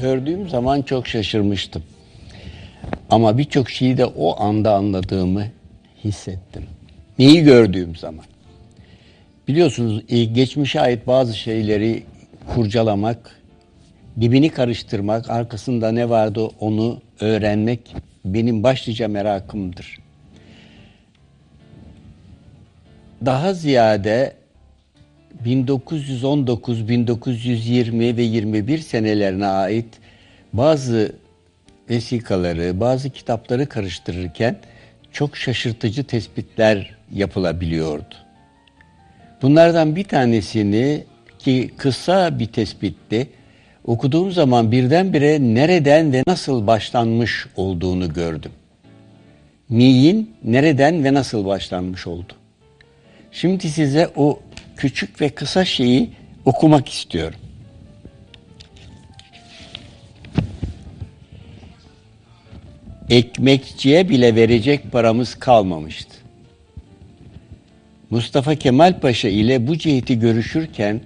Gördüğüm zaman çok şaşırmıştım. Ama birçok şeyi de o anda anladığımı hissettim. Neyi gördüğüm zaman. Biliyorsunuz e, geçmişe ait bazı şeyleri kurcalamak, dibini karıştırmak, arkasında ne vardı onu öğrenmek benim başlıca merakımdır. Daha ziyade 1919, 1920 ve 21 senelerine ait bazı vesikaları, bazı kitapları karıştırırken çok şaşırtıcı tespitler yapılabiliyordu. Bunlardan bir tanesini ki kısa bir tespitti, okuduğum zaman birdenbire nereden ve nasıl başlanmış olduğunu gördüm. Ni'in nereden ve nasıl başlanmış oldu. Şimdi size o küçük ve kısa şeyi okumak istiyorum. Ekmekçiye bile verecek paramız kalmamıştı. Mustafa Kemal Paşa ile bu ciheti görüşürken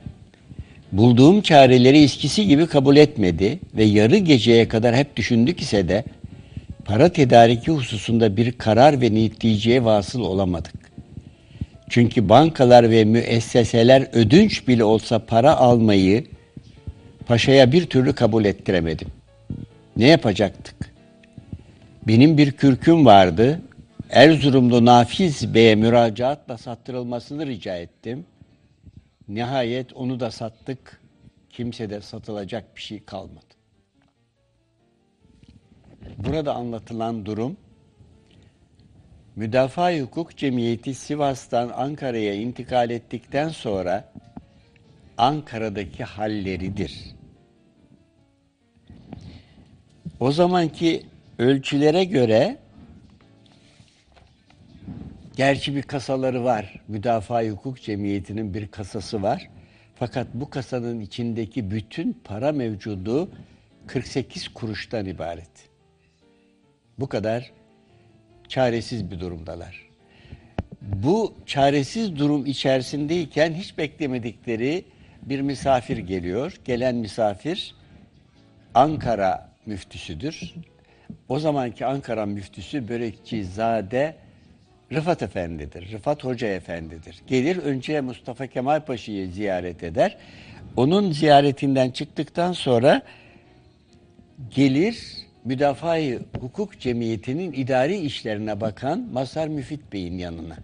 bulduğum çareleri eskisi gibi kabul etmedi ve yarı geceye kadar hep düşündük ise de para tedariki hususunda bir karar ve neticeye vasıl olamadık. Çünkü bankalar ve müesseseler ödünç bile olsa para almayı paşaya bir türlü kabul ettiremedim. Ne yapacaktık? Benim bir kürküm vardı. Erzurumlu Nafiz Bey'e müracaatla sattırılmasını rica ettim. Nihayet onu da sattık. Kimse de satılacak bir şey kalmadı. Burada anlatılan durum Müdafaa Hukuk Cemiyeti Sivas'tan Ankara'ya intikal ettikten sonra Ankara'daki halleridir. O zamanki ölçülere göre gerçi bir kasaları var. Müdafaa Hukuk Cemiyeti'nin bir kasası var. Fakat bu kasanın içindeki bütün para mevcudu 48 kuruştan ibaret. Bu kadar çaresiz bir durumdalar. Bu çaresiz durum içerisindeyken hiç beklemedikleri bir misafir geliyor. Gelen misafir Ankara müftüsüdür. O zamanki Ankara müftüsü Börekçi Zade Rıfat Efendi'dir. Rıfat Hoca Efendi'dir. Gelir önce Mustafa Kemal Paşa'yı ziyaret eder. Onun ziyaretinden çıktıktan sonra gelir Müdafaa Hukuk Cemiyeti'nin idari işlerine bakan Masar Müfit Bey'in yanına.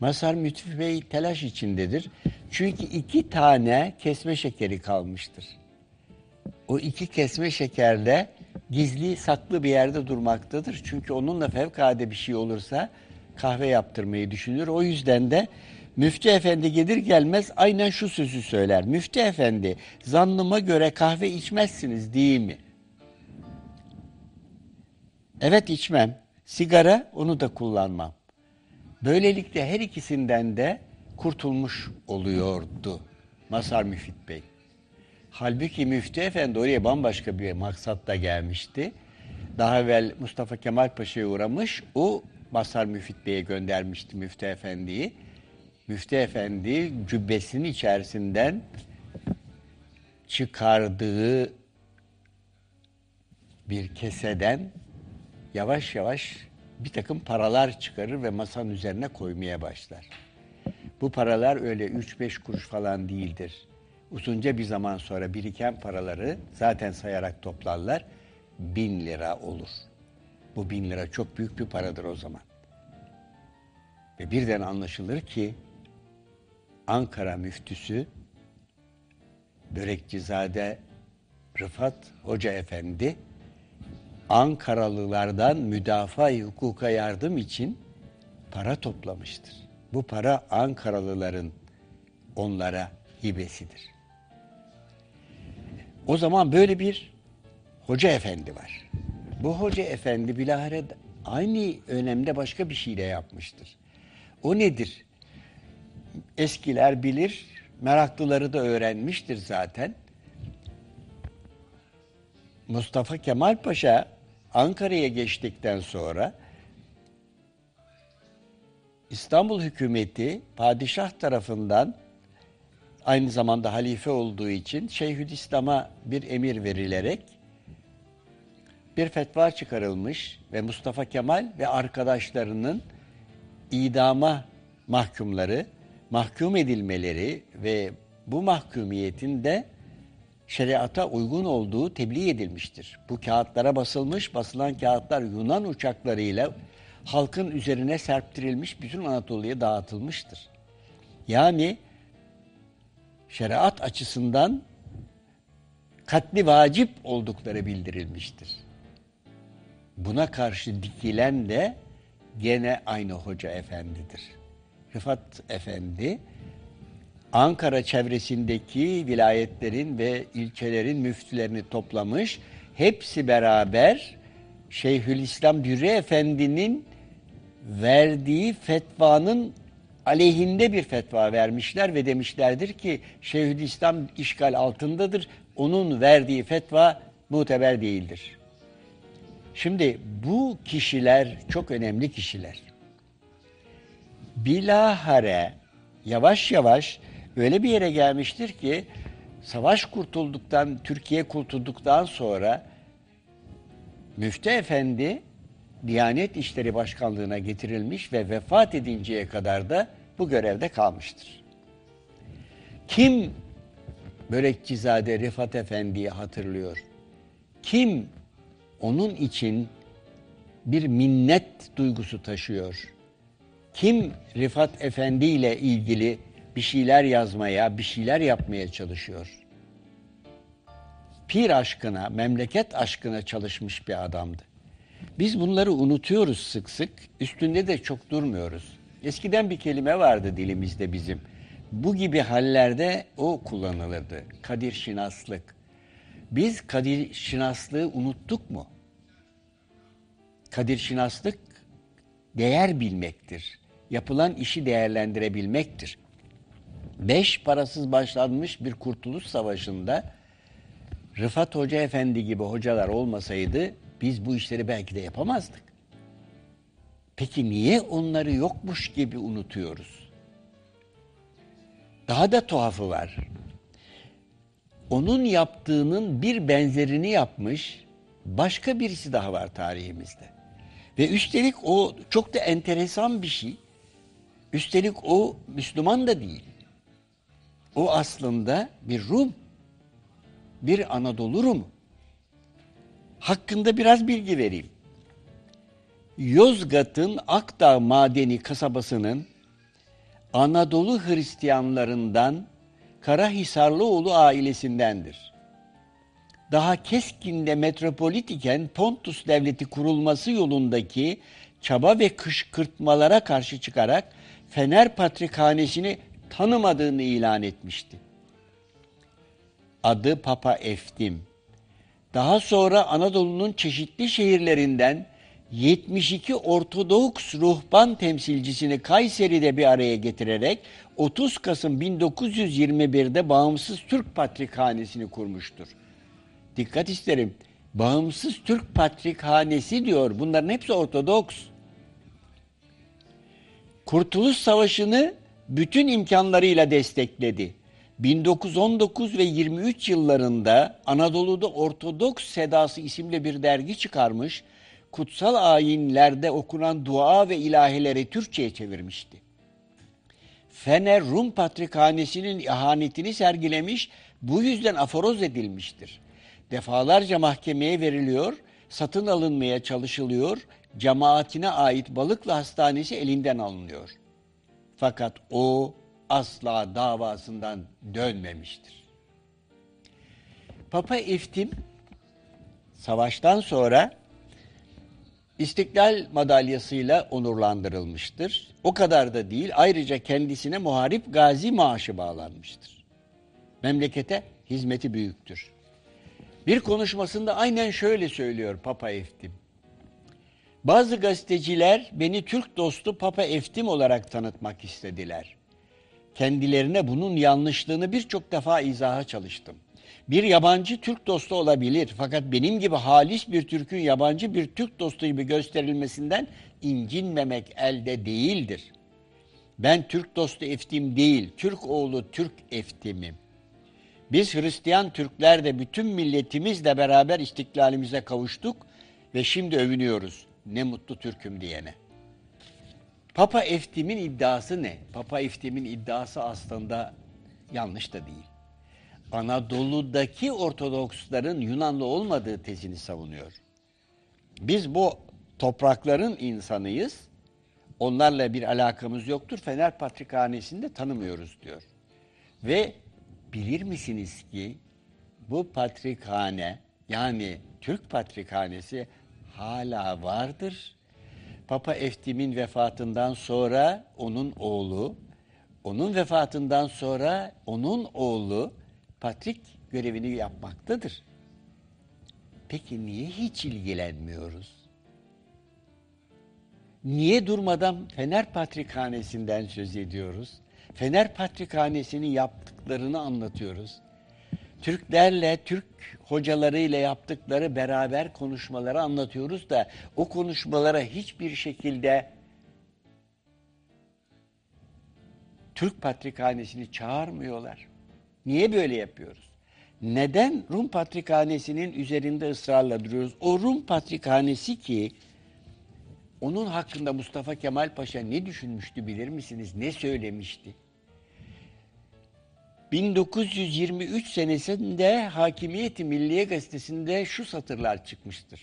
Masar Müfit Bey telaş içindedir. Çünkü iki tane kesme şekeri kalmıştır. O iki kesme şekerle gizli saklı bir yerde durmaktadır. Çünkü onunla fevkalade bir şey olursa kahve yaptırmayı düşünür. O yüzden de Müftü Efendi gelir gelmez aynen şu sözü söyler. Müftü Efendi zannıma göre kahve içmezsiniz değil mi? Evet içmem. Sigara onu da kullanmam. Böylelikle her ikisinden de kurtulmuş oluyordu Masar Müfit Bey. Halbuki Müftü Efendi oraya bambaşka bir maksatla gelmişti. Daha evvel Mustafa Kemal Paşa'ya uğramış. O Masar Müfit Bey'e göndermişti Müftü Efendi'yi. Müftü Efendi cübbesinin içerisinden çıkardığı bir keseden yavaş yavaş bir takım paralar çıkarır ve masanın üzerine koymaya başlar. Bu paralar öyle 3-5 kuruş falan değildir. Uzunca bir zaman sonra biriken paraları zaten sayarak toplarlar. Bin lira olur. Bu bin lira çok büyük bir paradır o zaman. Ve birden anlaşılır ki Ankara müftüsü Börekçizade Rıfat Hoca Efendi Ankaralılardan müdafaa hukuka yardım için para toplamıştır. Bu para Ankaralıların onlara hibesidir. O zaman böyle bir hoca efendi var. Bu hoca efendi bilahare aynı önemde başka bir şey de yapmıştır. O nedir? Eskiler bilir, meraklıları da öğrenmiştir zaten. Mustafa Kemal Paşa Ankara'ya geçtikten sonra İstanbul hükümeti padişah tarafından aynı zamanda halife olduğu için Şeyhülislam'a bir emir verilerek bir fetva çıkarılmış ve Mustafa Kemal ve arkadaşlarının idama mahkumları mahkum edilmeleri ve bu mahkumiyetin de şeriata uygun olduğu tebliğ edilmiştir. Bu kağıtlara basılmış, basılan kağıtlar Yunan uçaklarıyla halkın üzerine serptirilmiş, bütün Anadolu'ya dağıtılmıştır. Yani şeriat açısından katli vacip oldukları bildirilmiştir. Buna karşı dikilen de gene aynı hoca efendidir. Rıfat Efendi Ankara çevresindeki vilayetlerin ve ilçelerin müftülerini toplamış. Hepsi beraber Şeyhülislam Dürre Efendi'nin verdiği fetvanın aleyhinde bir fetva vermişler ve demişlerdir ki Şeyhülislam işgal altındadır. Onun verdiği fetva muteber değildir. Şimdi bu kişiler çok önemli kişiler. Bilahare yavaş yavaş öyle bir yere gelmiştir ki savaş kurtulduktan, Türkiye kurtulduktan sonra Müftü Efendi Diyanet İşleri Başkanlığı'na getirilmiş ve vefat edinceye kadar da bu görevde kalmıştır. Kim Börekçizade Rifat Efendi'yi hatırlıyor? Kim onun için bir minnet duygusu taşıyor? Kim Rifat Efendi ile ilgili bir şeyler yazmaya, bir şeyler yapmaya çalışıyor? Pir aşkına, memleket aşkına çalışmış bir adamdı. Biz bunları unutuyoruz sık sık, üstünde de çok durmuyoruz. Eskiden bir kelime vardı dilimizde bizim. Bu gibi hallerde o kullanılırdı. Kadir şinaslık. Biz kadir şinaslığı unuttuk mu? Kadir şinaslık değer bilmektir. Yapılan işi değerlendirebilmektir. Beş parasız başlanmış bir kurtuluş savaşında Rıfat Hoca Efendi gibi hocalar olmasaydı biz bu işleri belki de yapamazdık. Peki niye onları yokmuş gibi unutuyoruz? Daha da tuhafı var. Onun yaptığının bir benzerini yapmış başka birisi daha var tarihimizde. Ve üstelik o çok da enteresan bir şey. Üstelik o Müslüman da değil. O aslında bir Rum. Bir Anadolu Rum. Hakkında biraz bilgi vereyim. Yozgat'ın Akdağ Madeni kasabasının Anadolu Hristiyanlarından Karahisarlıoğlu ailesindendir. Daha Keskin'de metropolit iken Pontus Devleti kurulması yolundaki çaba ve kışkırtmalara karşı çıkarak Fener Patrikhanesi'ni tanımadığını ilan etmişti. Adı Papa Eftim. Daha sonra Anadolu'nun çeşitli şehirlerinden 72 Ortodoks ruhban temsilcisini Kayseri'de bir araya getirerek 30 Kasım 1921'de bağımsız Türk Patrikhanesi'ni kurmuştur. Dikkat isterim. Bağımsız Türk Patrikhanesi diyor. Bunların hepsi Ortodoks. Kurtuluş Savaşı'nı bütün imkanlarıyla destekledi. 1919 ve 23 yıllarında Anadolu'da Ortodoks Sedası isimli bir dergi çıkarmış, kutsal ayinlerde okunan dua ve ilahileri Türkçe'ye çevirmişti. Fener Rum Patrikhanesi'nin ihanetini sergilemiş, bu yüzden aforoz edilmiştir. Defalarca mahkemeye veriliyor, satın alınmaya çalışılıyor, cemaatine ait Balıklı Hastanesi elinden alınıyor. Fakat o asla davasından dönmemiştir. Papa İftim savaştan sonra İstiklal madalyasıyla onurlandırılmıştır. O kadar da değil, ayrıca kendisine muharip gazi maaşı bağlanmıştır. Memlekete hizmeti büyüktür. Bir konuşmasında aynen şöyle söylüyor Papa Eftim. Bazı gazeteciler beni Türk dostu Papa Eftim olarak tanıtmak istediler. Kendilerine bunun yanlışlığını birçok defa izaha çalıştım. Bir yabancı Türk dostu olabilir fakat benim gibi halis bir Türk'ün yabancı bir Türk dostu gibi gösterilmesinden incinmemek elde değildir. Ben Türk dostu eftim değil, Türk oğlu Türk eftimim. Biz Hristiyan Türkler de bütün milletimizle beraber istiklalimize kavuştuk Ve şimdi övünüyoruz. Ne mutlu Türk'üm diyene. Papa Eftim'in iddiası ne? Papa Eftim'in iddiası aslında yanlış da değil. Anadolu'daki Ortodoksların Yunanlı olmadığı tezini savunuyor. Biz bu toprakların insanıyız. Onlarla bir alakamız yoktur. Fener Patrikhanesi'ni de tanımıyoruz diyor. Ve bilir misiniz ki bu patrikhane yani Türk Patrikhanesi hala vardır. Papa Eftim'in vefatından sonra onun oğlu, onun vefatından sonra onun oğlu patrik görevini yapmaktadır. Peki niye hiç ilgilenmiyoruz? Niye durmadan Fener Patrikhanesi'nden söz ediyoruz? Fener Patrikhanesi'nin yaptıklarını anlatıyoruz. Türklerle, Türk hocalarıyla yaptıkları beraber konuşmaları anlatıyoruz da o konuşmalara hiçbir şekilde Türk Patrikhanesi'ni çağırmıyorlar. Niye böyle yapıyoruz? Neden Rum Patrikhanesi'nin üzerinde ısrarla duruyoruz? O Rum Patrikhanesi ki onun hakkında Mustafa Kemal Paşa ne düşünmüştü bilir misiniz? Ne söylemişti? 1923 senesinde Hakimiyeti Milliye Gazetesi'nde şu satırlar çıkmıştır.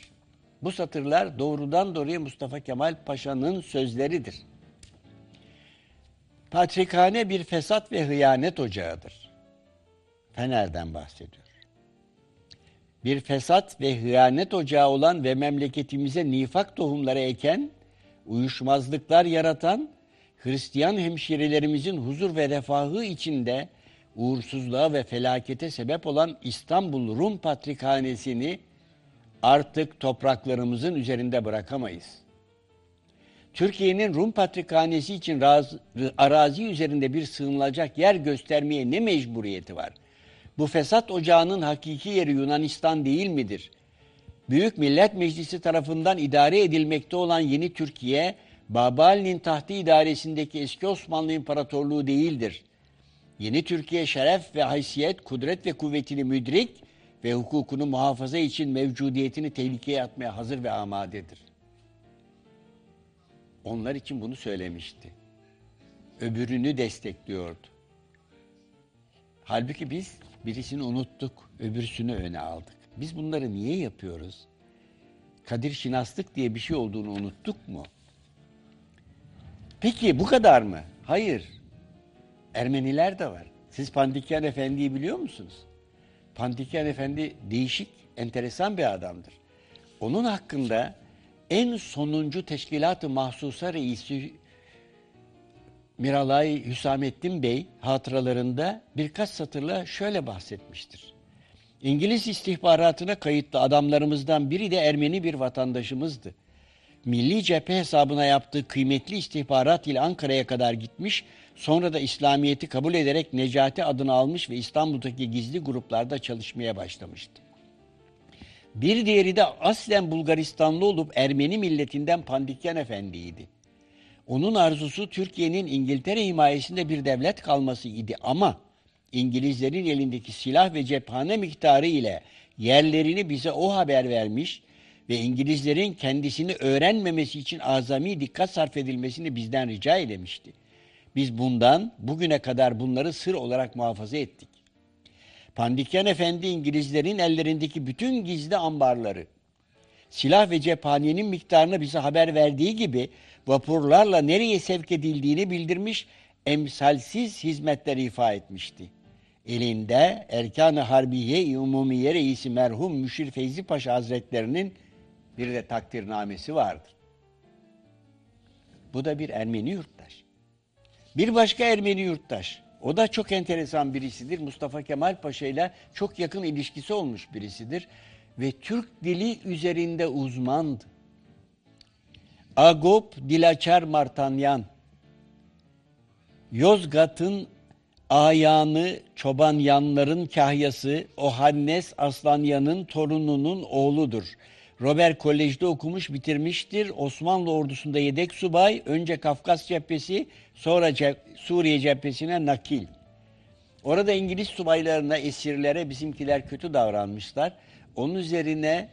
Bu satırlar doğrudan doğruya Mustafa Kemal Paşa'nın sözleridir. Patrikhane bir fesat ve hıyanet ocağıdır. Fener'den bahsediyor. Bir fesat ve hıyanet ocağı olan ve memleketimize nifak tohumları eken, uyuşmazlıklar yaratan, Hristiyan hemşirelerimizin huzur ve refahı içinde uğursuzluğa ve felakete sebep olan İstanbul Rum Patrikhanesi'ni artık topraklarımızın üzerinde bırakamayız. Türkiye'nin Rum Patrikhanesi için raz, arazi üzerinde bir sığınılacak yer göstermeye ne mecburiyeti var? Bu fesat ocağının hakiki yeri Yunanistan değil midir? Büyük Millet Meclisi tarafından idare edilmekte olan yeni Türkiye, Babali'nin tahtı idaresindeki eski Osmanlı İmparatorluğu değildir. Yeni Türkiye şeref ve haysiyet, kudret ve kuvvetini müdrik ve hukukunu muhafaza için mevcudiyetini tehlikeye atmaya hazır ve amadedir. Onlar için bunu söylemişti. Öbürünü destekliyordu. Halbuki biz birisini unuttuk, öbürsünü öne aldık. Biz bunları niye yapıyoruz? Kadir şinaslık diye bir şey olduğunu unuttuk mu? Peki bu kadar mı? Hayır. Ermeniler de var. Siz Pandikyan Efendi'yi biliyor musunuz? Pandikyan Efendi değişik, enteresan bir adamdır. Onun hakkında en sonuncu teşkilat-ı mahsusa reisi Miralay Hüsamettin Bey hatıralarında birkaç satırla şöyle bahsetmiştir. İngiliz istihbaratına kayıtlı adamlarımızdan biri de Ermeni bir vatandaşımızdı. Milli cephe hesabına yaptığı kıymetli istihbarat ile Ankara'ya kadar gitmiş, sonra da İslamiyet'i kabul ederek Necati adını almış ve İstanbul'daki gizli gruplarda çalışmaya başlamıştı. Bir diğeri de aslen Bulgaristanlı olup Ermeni milletinden Pandikyan Efendi'ydi. Onun arzusu Türkiye'nin İngiltere himayesinde bir devlet kalması idi ama İngilizlerin elindeki silah ve cephane miktarı ile yerlerini bize o haber vermiş ve İngilizlerin kendisini öğrenmemesi için azami dikkat sarf edilmesini bizden rica eylemişti. Biz bundan bugüne kadar bunları sır olarak muhafaza ettik. Pandikyan Efendi İngilizlerin ellerindeki bütün gizli ambarları, silah ve cephanenin miktarını bize haber verdiği gibi vapurlarla nereye sevk edildiğini bildirmiş, emsalsiz hizmetler ifa etmişti. Elinde Erkan-ı Harbiye Umumiye Reisi merhum Müşir Feyzi Paşa Hazretlerinin bir de takdirnamesi vardır. Bu da bir Ermeni yurttaş. Bir başka Ermeni yurttaş. O da çok enteresan birisidir. Mustafa Kemal Paşa ile çok yakın ilişkisi olmuş birisidir. Ve Türk dili üzerinde uzmandı. Agop Dilaçar Martanyan, Yozgat'ın ayağını çoban yanların kahyası Ohannes Aslanyan'ın torununun oğludur. Robert Kolej'de okumuş bitirmiştir. Osmanlı ordusunda yedek subay, önce Kafkas cephesi, sonra Suriye cephesine nakil. Orada İngiliz subaylarına, esirlere bizimkiler kötü davranmışlar. Onun üzerine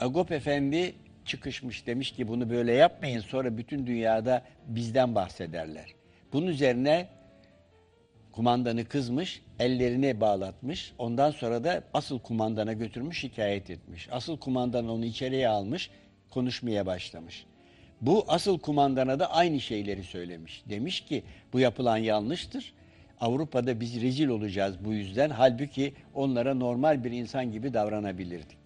Agop Efendi çıkışmış demiş ki bunu böyle yapmayın sonra bütün dünyada bizden bahsederler. Bunun üzerine kumandanı kızmış, ellerini bağlatmış. Ondan sonra da asıl kumandana götürmüş, şikayet etmiş. Asıl kumandan onu içeriye almış, konuşmaya başlamış. Bu asıl kumandana da aynı şeyleri söylemiş. Demiş ki bu yapılan yanlıştır. Avrupa'da biz rezil olacağız bu yüzden. Halbuki onlara normal bir insan gibi davranabilirdik.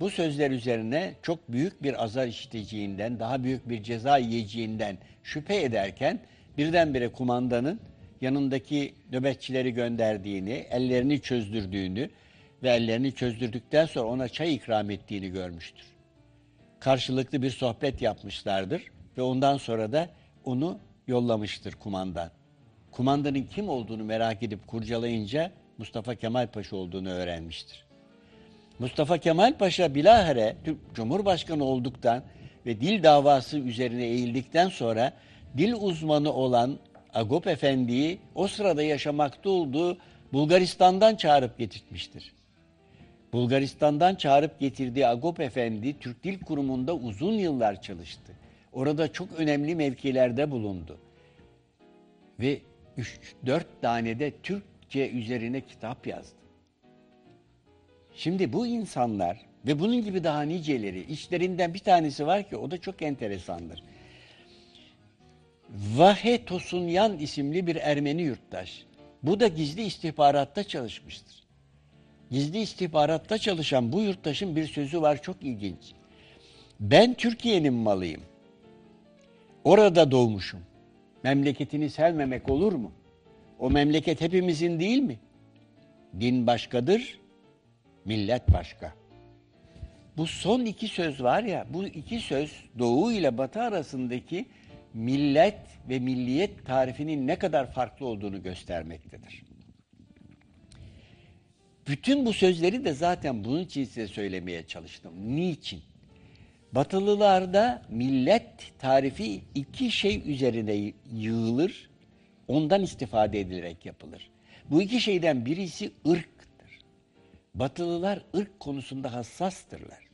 Bu sözler üzerine çok büyük bir azar işiteceğinden, daha büyük bir ceza yiyeceğinden şüphe ederken birdenbire kumandanın yanındaki nöbetçileri gönderdiğini, ellerini çözdürdüğünü ve ellerini çözdürdükten sonra ona çay ikram ettiğini görmüştür. Karşılıklı bir sohbet yapmışlardır ve ondan sonra da onu yollamıştır kumandan. Kumandanın kim olduğunu merak edip kurcalayınca Mustafa Kemal Paşa olduğunu öğrenmiştir. Mustafa Kemal Paşa bilahare Cumhurbaşkanı olduktan ve dil davası üzerine eğildikten sonra dil uzmanı olan Agop Efendi'yi o sırada yaşamakta olduğu Bulgaristan'dan çağırıp getirtmiştir. Bulgaristan'dan çağırıp getirdiği Agop Efendi Türk Dil Kurumu'nda uzun yıllar çalıştı. Orada çok önemli mevkilerde bulundu. Ve 3-4 tane de Türkçe üzerine kitap yazdı. Şimdi bu insanlar ve bunun gibi daha niceleri, içlerinden bir tanesi var ki o da çok enteresandır. Vahe Tosunyan isimli bir Ermeni yurttaş. Bu da gizli istihbaratta çalışmıştır. Gizli istihbaratta çalışan bu yurttaşın bir sözü var çok ilginç. Ben Türkiye'nin malıyım. Orada doğmuşum. Memleketini sevmemek olur mu? O memleket hepimizin değil mi? Din başkadır, millet başka. Bu son iki söz var ya, bu iki söz Doğu ile Batı arasındaki millet ve milliyet tarifinin ne kadar farklı olduğunu göstermektedir. Bütün bu sözleri de zaten bunun için size söylemeye çalıştım. Niçin? Batılılarda millet tarifi iki şey üzerine yığılır, ondan istifade edilerek yapılır. Bu iki şeyden birisi ırktır. Batılılar ırk konusunda hassastırlar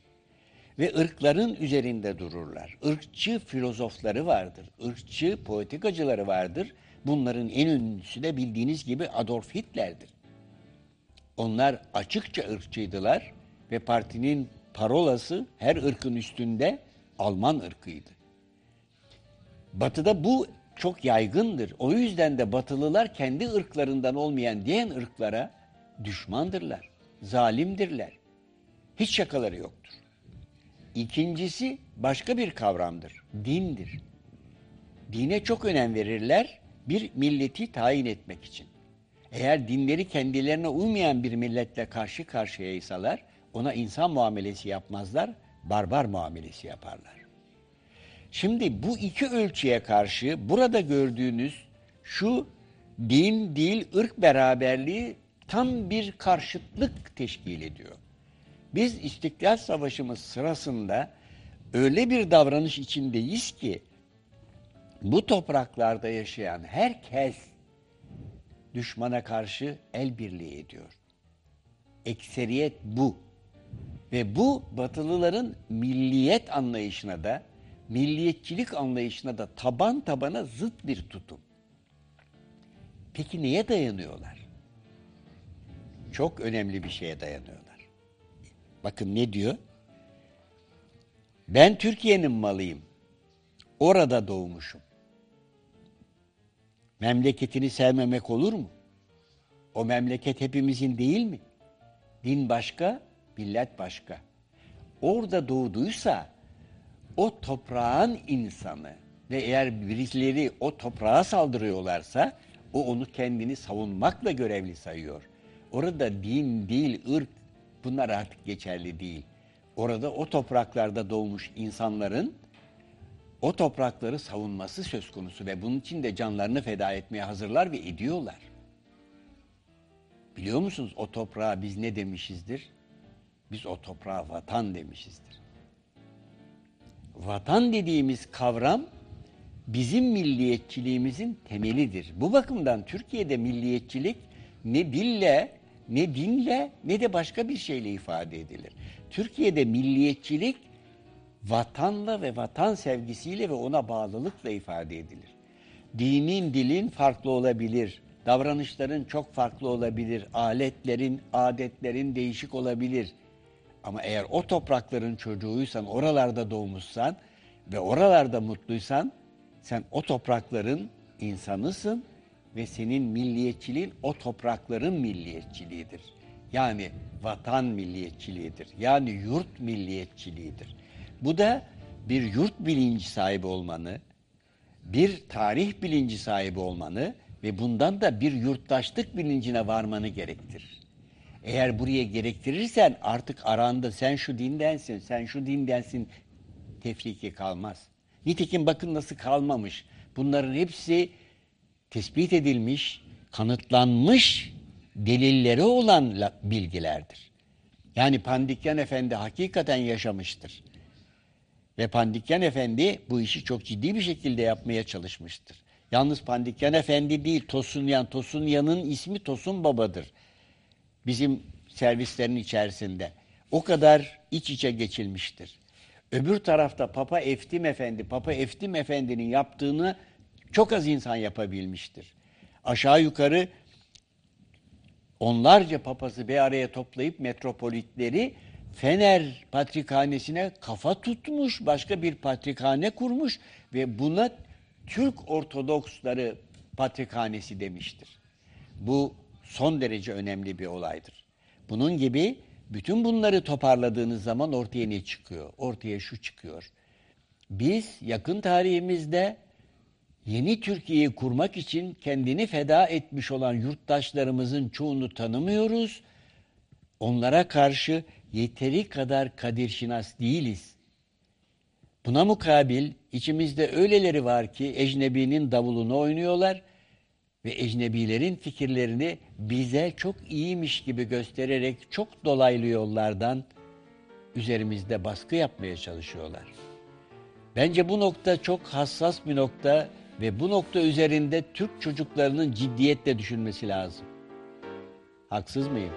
ve ırkların üzerinde dururlar. Irkçı filozofları vardır, ırkçı poetikacıları vardır. Bunların en ünlüsü de bildiğiniz gibi Adolf Hitler'dir. Onlar açıkça ırkçıydılar ve partinin parolası her ırkın üstünde Alman ırkıydı. Batı'da bu çok yaygındır. O yüzden de Batılılar kendi ırklarından olmayan diğer ırklara düşmandırlar, zalimdirler. Hiç şakaları yoktur. İkincisi başka bir kavramdır. Dindir. Dine çok önem verirler bir milleti tayin etmek için. Eğer dinleri kendilerine uymayan bir milletle karşı karşıyaysalar ona insan muamelesi yapmazlar, barbar muamelesi yaparlar. Şimdi bu iki ölçüye karşı burada gördüğünüz şu din, dil, ırk beraberliği tam bir karşıtlık teşkil ediyor. Biz İstiklal Savaşımız sırasında öyle bir davranış içindeyiz ki bu topraklarda yaşayan herkes düşmana karşı el birliği ediyor. Ekseriyet bu. Ve bu Batılıların milliyet anlayışına da, milliyetçilik anlayışına da taban tabana zıt bir tutum. Peki neye dayanıyorlar? Çok önemli bir şeye dayanıyorlar. Bakın ne diyor? Ben Türkiye'nin malıyım. Orada doğmuşum. Memleketini sevmemek olur mu? O memleket hepimizin değil mi? Din başka, millet başka. Orada doğduysa o toprağın insanı ve eğer birileri o toprağa saldırıyorlarsa o onu kendini savunmakla görevli sayıyor. Orada din, dil, ırk bunlar artık geçerli değil. Orada o topraklarda doğmuş insanların o toprakları savunması söz konusu ve bunun için de canlarını feda etmeye hazırlar ve ediyorlar. Biliyor musunuz o toprağa biz ne demişizdir? Biz o toprağa vatan demişizdir. Vatan dediğimiz kavram bizim milliyetçiliğimizin temelidir. Bu bakımdan Türkiye'de milliyetçilik ne dille, ne dinle, ne de başka bir şeyle ifade edilir. Türkiye'de milliyetçilik vatanla ve vatan sevgisiyle ve ona bağlılıkla ifade edilir. Dinin, dilin farklı olabilir. Davranışların çok farklı olabilir. Aletlerin, adetlerin değişik olabilir. Ama eğer o toprakların çocuğuysan, oralarda doğmuşsan ve oralarda mutluysan sen o toprakların insanısın ve senin milliyetçiliğin o toprakların milliyetçiliğidir. Yani vatan milliyetçiliğidir. Yani yurt milliyetçiliğidir. Bu da bir yurt bilinci sahibi olmanı, bir tarih bilinci sahibi olmanı ve bundan da bir yurttaşlık bilincine varmanı gerektirir. Eğer buraya gerektirirsen artık aranda sen şu dindensin, sen şu dindensin tefriki kalmaz. Nitekim bakın nasıl kalmamış. Bunların hepsi tespit edilmiş, kanıtlanmış delilleri olan bilgilerdir. Yani Pandikyan Efendi hakikaten yaşamıştır. Ve Pandikyan Efendi bu işi çok ciddi bir şekilde yapmaya çalışmıştır. Yalnız Pandikyan Efendi değil, Tosunyan. Tosunyan'ın ismi Tosun Baba'dır. Bizim servislerin içerisinde. O kadar iç içe geçilmiştir. Öbür tarafta Papa Eftim Efendi, Papa Eftim Efendi'nin yaptığını çok az insan yapabilmiştir. Aşağı yukarı onlarca papazı bir araya toplayıp metropolitleri Fener Patrikhanesi'ne kafa tutmuş, başka bir patrikhane kurmuş ve buna Türk Ortodoksları Patrikhanesi demiştir. Bu son derece önemli bir olaydır. Bunun gibi bütün bunları toparladığınız zaman ortaya ne çıkıyor? Ortaya şu çıkıyor. Biz yakın tarihimizde yeni Türkiye'yi kurmak için kendini feda etmiş olan yurttaşlarımızın çoğunu tanımıyoruz. Onlara karşı yeteri kadar kadir şinas değiliz. Buna mukabil içimizde öyleleri var ki ecnebinin davulunu oynuyorlar ve ecnebilerin fikirlerini bize çok iyiymiş gibi göstererek çok dolaylı yollardan üzerimizde baskı yapmaya çalışıyorlar. Bence bu nokta çok hassas bir nokta ve bu nokta üzerinde Türk çocuklarının ciddiyetle düşünmesi lazım. Haksız mıyım?